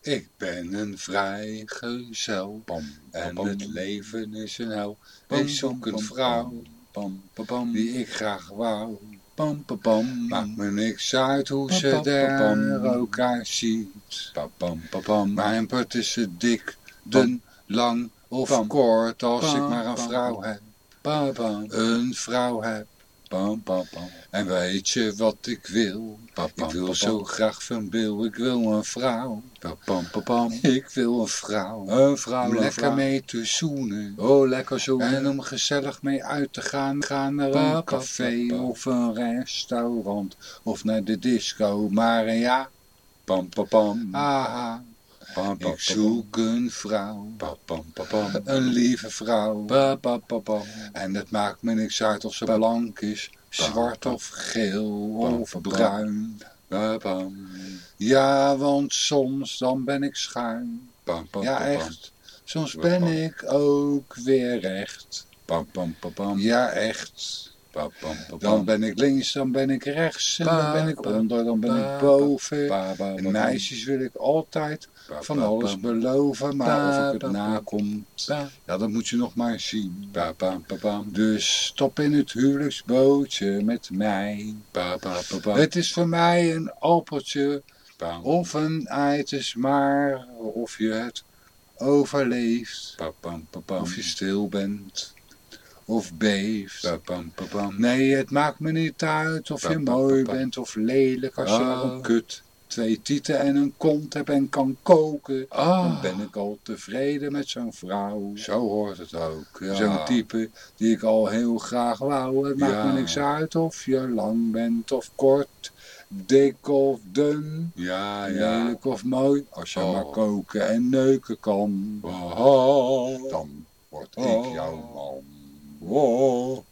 Ik ben een vrijgezel en het leven is een hel. Ik zoek een vrouw Bam, bam, bam, die ik graag wou. bam, bam, bam. Maakt me niks uit hoe ze er ook uitziet. Bam, bam. Mijn put is te dik, dun, lang of kort als ik maar een vrouw heb. Een vrouw heb. En weet je wat ik wil? Ik wil zo graag van Bill, ik wil een vrouw. Ik wil een vrouw. Een vrouw, Om lekker vrouw. mee te zoenen. Oh, lekker zo. En om gezellig mee uit te gaan, gaan naar een café of een restaurant of naar de disco. Maar ja, bam. haha, Bam, bam, ik zoek een vrouw. Een lieve vrouw. En het maakt me niks uit of ze blank is, zwart of geel of bruin. Ja, want soms dan ben ik schuin. Ja, echt. Soms ben ik ook weer recht. Ja, echt. Dan ben ik links, dan ben ik rechts, en dan ben ik onder, dan ben ik boven. En meisjes wil ik altijd van alles beloven, maar of ik het nakomt, Ba, ja, dat moet je nog maar zien. Dus stop in het huwelijksbootje met mij. Het is voor mij een appeltje of een ei, het is maar of je het overleeft. Of je stil bent of bam. Nee, het maakt me niet uit of je mooi bent of lelijk als je Ah. maar een kut, twee tieten en een kont hebt en kan koken. Dan Ah, ben ik al tevreden met zo'n vrouw. zo hoort het ook. Zo'n type die ik al heel graag wou. Het maakt me niks uit of je lang bent of kort, dik of dun, Ja, ja. lelijk of mooi. Als je Oh. maar koken en neuken kan, Oh, dan word Oh. ik jouw man. Oh, oh.